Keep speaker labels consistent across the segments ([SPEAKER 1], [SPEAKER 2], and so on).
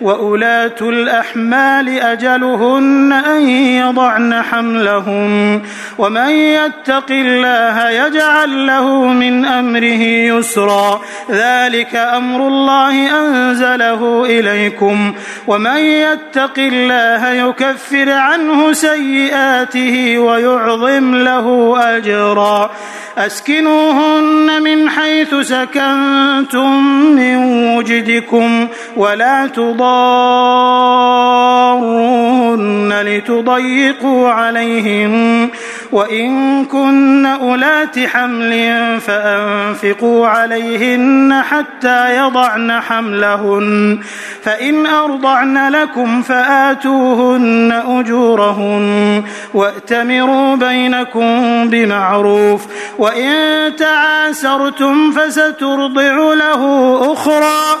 [SPEAKER 1] واولاه الاحمال اجلهن ان يضعن حملهم ومن يتق الله يجعل له من امره يسرا ذلك امر الله انزله اليكم ومن يتق الله يكفر عنه سيئاته ويعظم له اجرا أسكنوهن من حيث سكنتم من وجدكم ولا تضارون لتضيقوا عليهم وإن كن أولات حمل فأنفقوا عليهن حتى يضعن حملهن فإن أرضعن لكم فآتوهن أجورهن وأتمروا بينكم بمعروف وإن تعاسرتم فسترضع له أخرى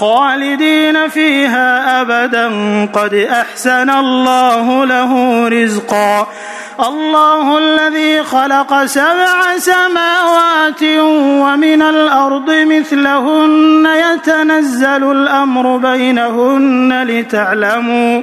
[SPEAKER 1] خالدين فيها أبدا قد أحسن الله له رزقا الله الذي خلق سبع سماوات ومن الأرض مثلهن يتنزل الأمر بينهن لتعلموا